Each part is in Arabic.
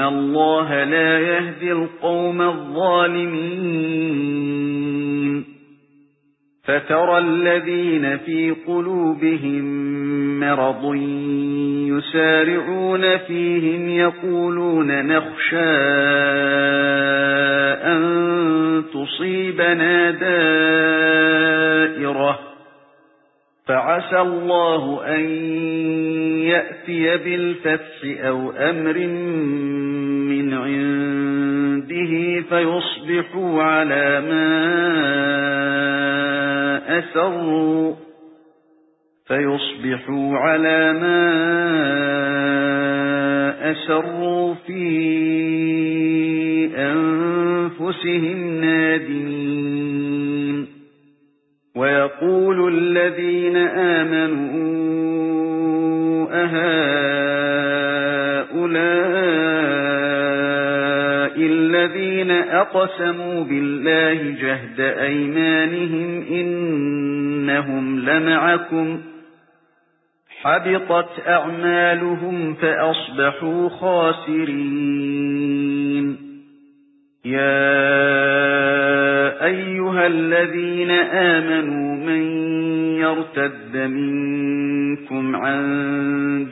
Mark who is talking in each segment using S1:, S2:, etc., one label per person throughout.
S1: اللَّهَ لَا يَهْدِي الْقَوْمَ الظَّالِمِينَ فَتَرَى الَّذِينَ فِي قُلُوبِهِم مَّرَضٌ يُسَارِعُونَ فِيهِمْ يَقُولُونَ نَخْشَىٰ أَن تُصِيبَنَا دَائِرَةٌ فَعَسَى اللَّهُ أَن يَأْتِيَ بِالْفَتْحِ أَوْ أَمْرٍ عِندِهِ فَيُصْبِحُوا عَلَى مَا أَسَرُّوا فَيُصْبِحُوا عَلَى مَا أَسَرُّوا فِي أَنفُسِهِمْ نَادِمِينَ. وَيَقُولُ الَّذِينَ آمَنُوا أَهَؤُلَاءِ الَّذِينَ أَقْسَمُوا بِاللَّهِ جَهْدَ أَيْمَانِهِمْ إِنَّهُمْ لَمَعَكُمْ حَبِطَتْ أَعْمَالُهُمْ فَأَصْبَحُوا خَاسِرِينَ. يَا أَيُّهَا الَّذِينَ آمَنُوا مَن يَرْتَدَّ مِنكُمْ عَن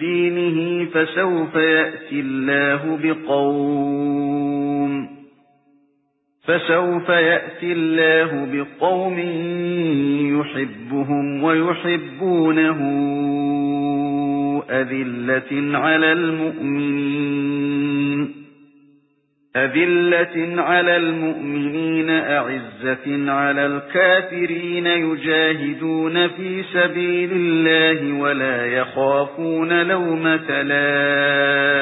S1: دِينِهِ فَسَوْفَ يَأْتِي اللَّهُ بِقَوْمٍ فَسَوْفَ يَأْتِي اللَّهُ بِقَوْمٍ يُحِبُّهُمْ وَيُحِبُّونَهُ أَذِلَّةٍ عَلَى الْمُؤْمِنِينَ أَذِلَّةٍ عَلَى الْمُؤْمِنِينَ أَعِزَّةٍ عَلَى الْكَافِرِينَ يُجَاهِدُونَ فِي سَبِيلِ اللَّهِ وَلَا يَخَافُونَ لَوْمَةَ لَائِمٍ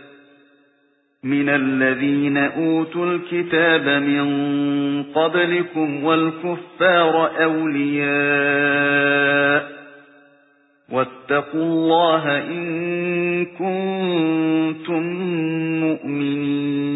S1: مِنَ الَّذِينَ أُوتُوا الْكِتَابَ مِنْ قَبْلِكُمْ وَالْكُفَّارَ أَوْلِيَاءَ وَاتَّقُوا اللَّهَ إِن كُنتُم مُّؤْمِنِينَ